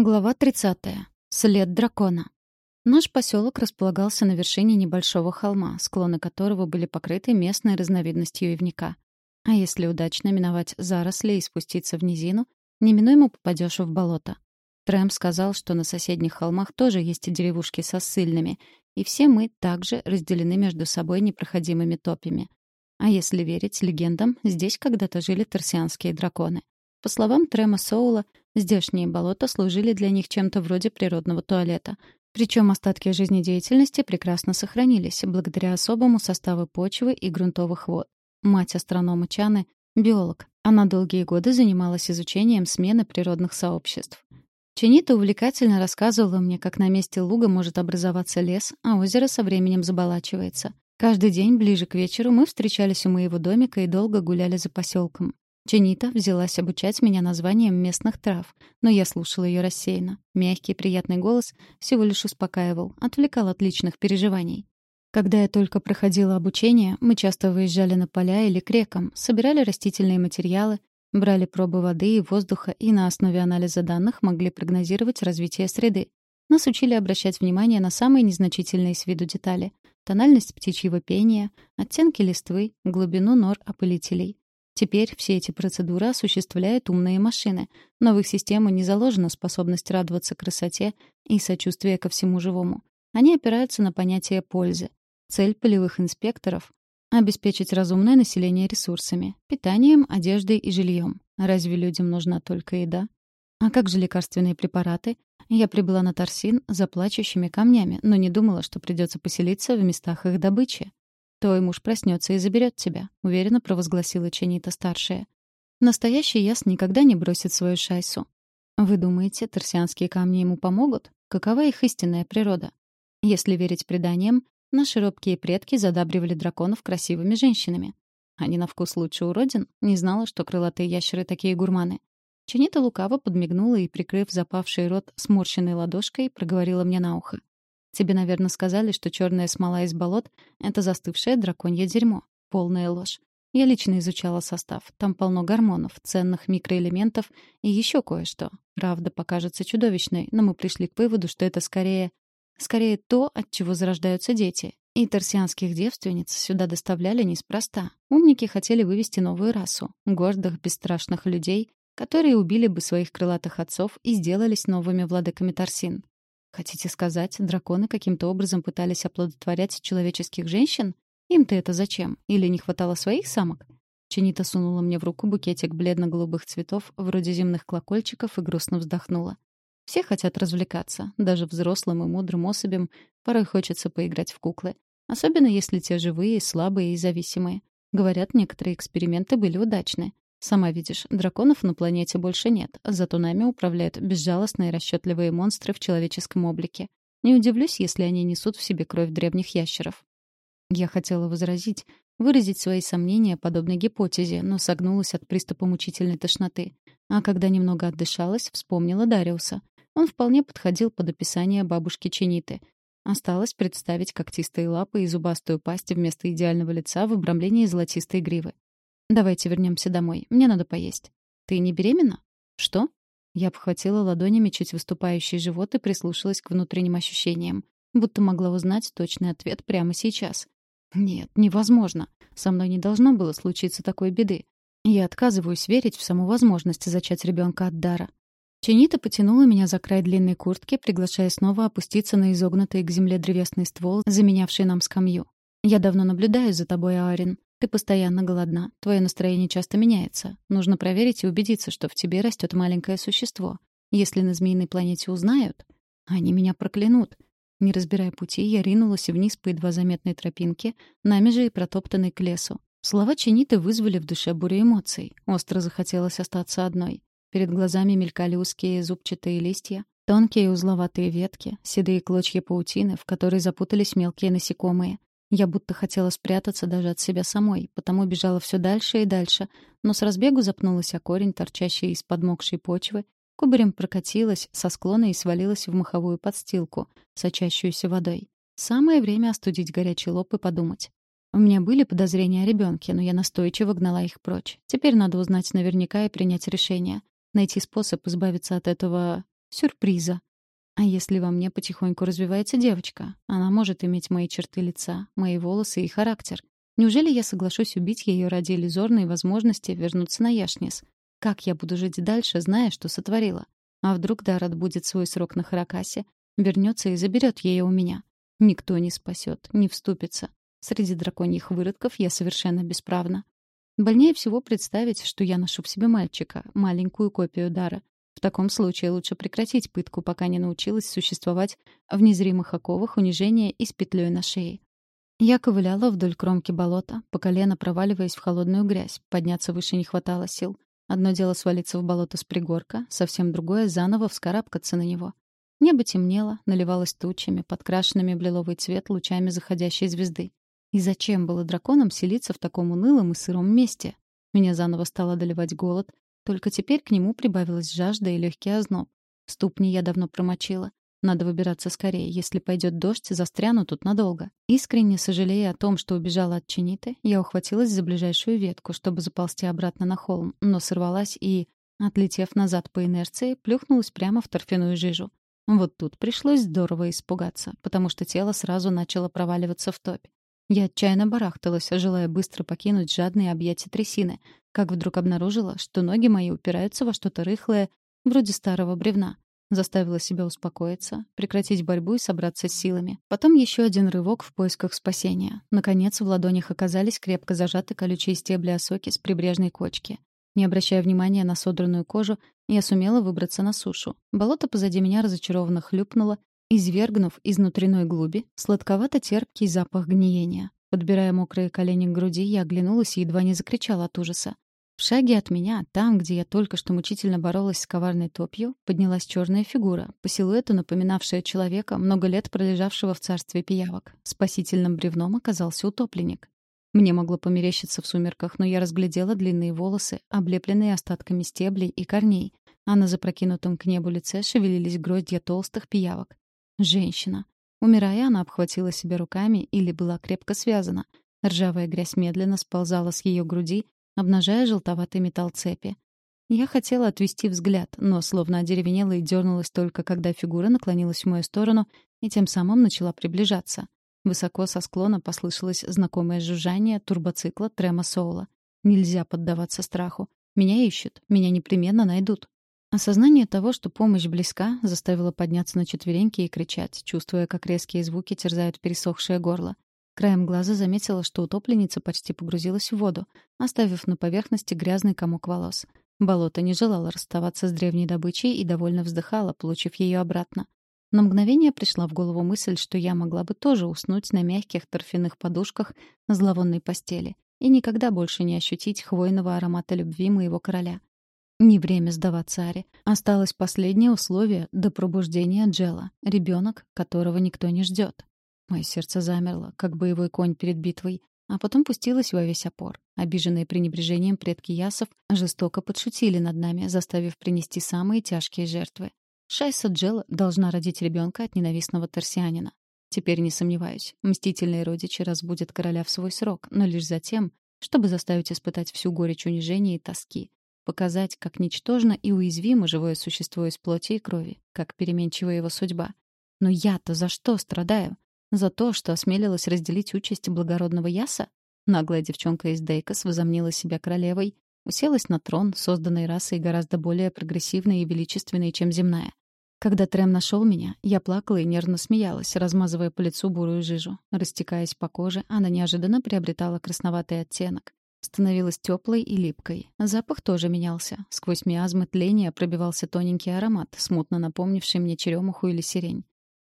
Глава 30. След дракона. Наш поселок располагался на вершине небольшого холма, склоны которого были покрыты местной разновидностью ивника. А если удачно миновать заросли и спуститься в низину, неминуемо попадешь в болото. Трэм сказал, что на соседних холмах тоже есть деревушки со ссыльными, и все мы также разделены между собой непроходимыми топями. А если верить легендам, здесь когда-то жили торсианские драконы. По словам Трема Соула, здешние болота служили для них чем-то вроде природного туалета. Причем остатки жизнедеятельности прекрасно сохранились благодаря особому составу почвы и грунтовых вод. Мать астронома Чаны — биолог. Она долгие годы занималась изучением смены природных сообществ. Ченита увлекательно рассказывала мне, как на месте луга может образоваться лес, а озеро со временем заболачивается. Каждый день ближе к вечеру мы встречались у моего домика и долго гуляли за поселком. Ченита взялась обучать меня названием местных трав, но я слушала ее рассеянно. Мягкий, приятный голос всего лишь успокаивал, отвлекал от личных переживаний. Когда я только проходила обучение, мы часто выезжали на поля или к рекам, собирали растительные материалы, брали пробы воды и воздуха и на основе анализа данных могли прогнозировать развитие среды. Нас учили обращать внимание на самые незначительные с виду детали — тональность птичьего пения, оттенки листвы, глубину нор опылителей. Теперь все эти процедуры осуществляют умные машины, но в их систему не заложена способность радоваться красоте и сочувствие ко всему живому. Они опираются на понятие пользы. Цель полевых инспекторов — обеспечить разумное население ресурсами, питанием, одеждой и жильем. Разве людям нужна только еда? А как же лекарственные препараты? Я прибыла на Тарсин за плачущими камнями, но не думала, что придется поселиться в местах их добычи. «Твой муж проснется и заберет тебя», — уверенно провозгласила Ченита-старшая. «Настоящий яс никогда не бросит свою шайсу. Вы думаете, торсианские камни ему помогут? Какова их истинная природа? Если верить преданиям, наши робкие предки задабривали драконов красивыми женщинами. Они на вкус лучше уродин? Не знала, что крылатые ящеры такие гурманы. Ченита лукаво подмигнула и, прикрыв запавший рот сморщенной ладошкой, проговорила мне на ухо. Тебе, наверное, сказали, что черная смола из болот — это застывшее драконье дерьмо. Полная ложь. Я лично изучала состав. Там полно гормонов, ценных микроэлементов и еще кое-что. Правда покажется чудовищной, но мы пришли к выводу, что это скорее... Скорее то, от чего зарождаются дети. И торсианских девственниц сюда доставляли неспроста. Умники хотели вывести новую расу. Гордых, бесстрашных людей, которые убили бы своих крылатых отцов и сделались новыми владыками Торсин. Хотите сказать, драконы каким-то образом пытались оплодотворять человеческих женщин? Им-то это зачем? Или не хватало своих самок? Ченита сунула мне в руку букетик бледно-голубых цветов, вроде земных колокольчиков, и грустно вздохнула. Все хотят развлекаться. Даже взрослым и мудрым особям порой хочется поиграть в куклы. Особенно если те живые, слабые и зависимые. Говорят, некоторые эксперименты были удачны. Сама видишь, драконов на планете больше нет, зато нами управляют безжалостные расчетливые монстры в человеческом облике. Не удивлюсь, если они несут в себе кровь древних ящеров. Я хотела возразить, выразить свои сомнения подобной гипотезе, но согнулась от приступа мучительной тошноты. А когда немного отдышалась, вспомнила Дариуса. Он вполне подходил под описание бабушки Чениты. Осталось представить когтистые лапы и зубастую пасть вместо идеального лица в обрамлении золотистой гривы. «Давайте вернемся домой. Мне надо поесть». «Ты не беременна?» «Что?» Я обхватила ладонями чуть выступающий живот и прислушалась к внутренним ощущениям, будто могла узнать точный ответ прямо сейчас. «Нет, невозможно. Со мной не должно было случиться такой беды. Я отказываюсь верить в саму возможность зачать ребенка от дара». Ченита потянула меня за край длинной куртки, приглашая снова опуститься на изогнутый к земле древесный ствол, заменявший нам скамью. «Я давно наблюдаю за тобой, Арин. Ты постоянно голодна, твое настроение часто меняется. Нужно проверить и убедиться, что в тебе растет маленькое существо. Если на змеиной планете узнают, они меня проклянут. Не разбирая пути, я ринулась вниз по едва заметной тропинке, нами же и протоптанной к лесу. Слова Чениты вызвали в душе бурю эмоций. Остро захотелось остаться одной. Перед глазами мелькали узкие зубчатые листья, тонкие узловатые ветки, седые клочья паутины, в которые запутались мелкие насекомые. Я будто хотела спрятаться даже от себя самой, потому бежала все дальше и дальше, но с разбегу запнулась о корень, торчащий из подмокшей почвы, кубарем прокатилась со склона и свалилась в маховую подстилку, сочащуюся водой. Самое время остудить горячий лоб и подумать. У меня были подозрения о ребенке, но я настойчиво гнала их прочь. Теперь надо узнать наверняка и принять решение. Найти способ избавиться от этого... сюрприза. А если во мне потихоньку развивается девочка? Она может иметь мои черты лица, мои волосы и характер. Неужели я соглашусь убить ее ради иллюзорной возможности вернуться на Яшнис? Как я буду жить дальше, зная, что сотворила? А вдруг Дарат будет свой срок на Харакасе, вернется и заберет ее у меня? Никто не спасет, не вступится. Среди драконьих выродков я совершенно бесправна. Больнее всего представить, что я ношу в себе мальчика, маленькую копию Дара. В таком случае лучше прекратить пытку, пока не научилась существовать в незримых оковах унижения и с петлей на шее. Я ковыляла вдоль кромки болота, по колено проваливаясь в холодную грязь. Подняться выше не хватало сил. Одно дело свалиться в болото с пригорка, совсем другое — заново вскарабкаться на него. Небо темнело, наливалось тучами, подкрашенными в лиловый цвет лучами заходящей звезды. И зачем было драконам селиться в таком унылом и сыром месте? Меня заново стало доливать голод, только теперь к нему прибавилась жажда и легкий озноб. Ступни я давно промочила. Надо выбираться скорее. Если пойдет дождь, застряну тут надолго. Искренне сожалея о том, что убежала от Чиниты, я ухватилась за ближайшую ветку, чтобы заползти обратно на холм, но сорвалась и, отлетев назад по инерции, плюхнулась прямо в торфяную жижу. Вот тут пришлось здорово испугаться, потому что тело сразу начало проваливаться в топь. Я отчаянно барахталась, желая быстро покинуть жадные объятия трясины, как вдруг обнаружила, что ноги мои упираются во что-то рыхлое, вроде старого бревна. Заставила себя успокоиться, прекратить борьбу и собраться с силами. Потом еще один рывок в поисках спасения. Наконец, в ладонях оказались крепко зажаты колючие стебли осоки с прибрежной кочки. Не обращая внимания на содранную кожу, я сумела выбраться на сушу. Болото позади меня разочарованно хлюпнуло, извергнув из внутренной глуби сладковато-терпкий запах гниения. Подбирая мокрые колени к груди, я оглянулась и едва не закричала от ужаса. В шаге от меня, там, где я только что мучительно боролась с коварной топью, поднялась черная фигура, по силуэту напоминавшая человека, много лет пролежавшего в царстве пиявок. Спасительным бревном оказался утопленник. Мне могло померещиться в сумерках, но я разглядела длинные волосы, облепленные остатками стеблей и корней, а на запрокинутом к небу лице шевелились гроздья толстых пиявок. Женщина. Умирая, она обхватила себя руками или была крепко связана. Ржавая грязь медленно сползала с ее груди, обнажая желтоватый металл цепи. Я хотела отвести взгляд, но словно одеревенела и дернулась только, когда фигура наклонилась в мою сторону и тем самым начала приближаться. Высоко со склона послышалось знакомое жужжание турбоцикла Трема Соула. Нельзя поддаваться страху. Меня ищут, меня непременно найдут. Осознание того, что помощь близка, заставило подняться на четвереньки и кричать, чувствуя, как резкие звуки терзают пересохшее горло. Краем глаза заметила, что утопленница почти погрузилась в воду, оставив на поверхности грязный комок волос. Болото не желало расставаться с древней добычей и довольно вздыхало, получив ее обратно. На мгновение пришла в голову мысль, что я могла бы тоже уснуть на мягких торфяных подушках зловонной постели и никогда больше не ощутить хвойного аромата любви моего короля. Не время сдаваться Аре. Осталось последнее условие до пробуждения Джела, ребенок, которого никто не ждет. Мое сердце замерло, как боевой конь перед битвой, а потом пустилось во весь опор. Обиженные пренебрежением предки Ясов жестоко подшутили над нами, заставив принести самые тяжкие жертвы. Шайса Джел должна родить ребенка от ненавистного торсианина. Теперь не сомневаюсь, мстительные родичи разбудят короля в свой срок, но лишь затем, чтобы заставить испытать всю горечь унижения и тоски, показать, как ничтожно и уязвимо живое существо из плоти и крови, как переменчива его судьба. Но я-то за что страдаю? За то, что осмелилась разделить участь благородного Яса? Наглая девчонка из Дейкос возомнила себя королевой, уселась на трон, созданной расой гораздо более прогрессивной и величественной, чем земная. Когда Трем нашел меня, я плакала и нервно смеялась, размазывая по лицу бурую жижу. Растекаясь по коже, она неожиданно приобретала красноватый оттенок. Становилась теплой и липкой. Запах тоже менялся. Сквозь миазмы тления пробивался тоненький аромат, смутно напомнивший мне черемуху или сирень.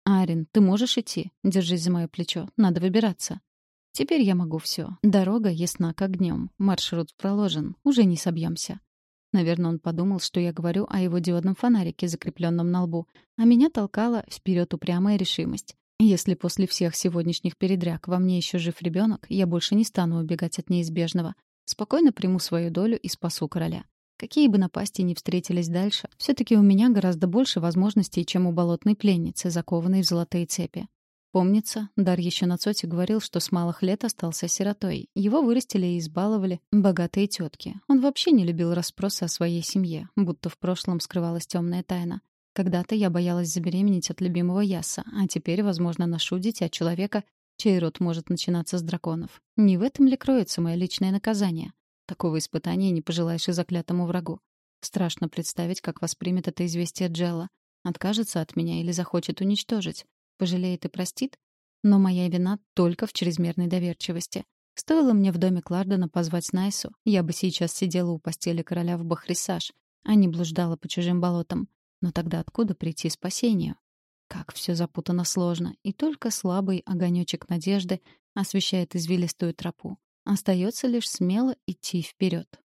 «Арин, ты можешь идти? Держись за мое плечо. Надо выбираться». Теперь я могу все. Дорога ясна как днем. Маршрут проложен. Уже не собьемся. Наверное, он подумал, что я говорю о его диодном фонарике, закрепленном на лбу, а меня толкала вперед упрямая решимость. Если после всех сегодняшних передряг во мне еще жив ребенок, я больше не стану убегать от неизбежного. Спокойно приму свою долю и спасу короля. Какие бы напасти ни встретились дальше, все-таки у меня гораздо больше возможностей, чем у болотной пленницы, закованной в золотые цепи. Помнится, Дар еще на Цоте говорил, что с малых лет остался сиротой. Его вырастили и избаловали богатые тетки. Он вообще не любил расспросы о своей семье, будто в прошлом скрывалась темная тайна. Когда-то я боялась забеременеть от любимого Яса, а теперь, возможно, ношу дитя человека, чей род может начинаться с драконов. Не в этом ли кроется мое личное наказание? Такого испытания не пожелаешь и заклятому врагу. Страшно представить, как воспримет это известие Джелла. Откажется от меня или захочет уничтожить. Пожалеет и простит? Но моя вина только в чрезмерной доверчивости. Стоило мне в доме Клардена позвать Найсу, я бы сейчас сидела у постели короля в Бахрисаж, а не блуждала по чужим болотам. Но тогда откуда прийти спасению? Как все запутано сложно, и только слабый огонечек надежды освещает извилистую тропу. Остается лишь смело идти вперед.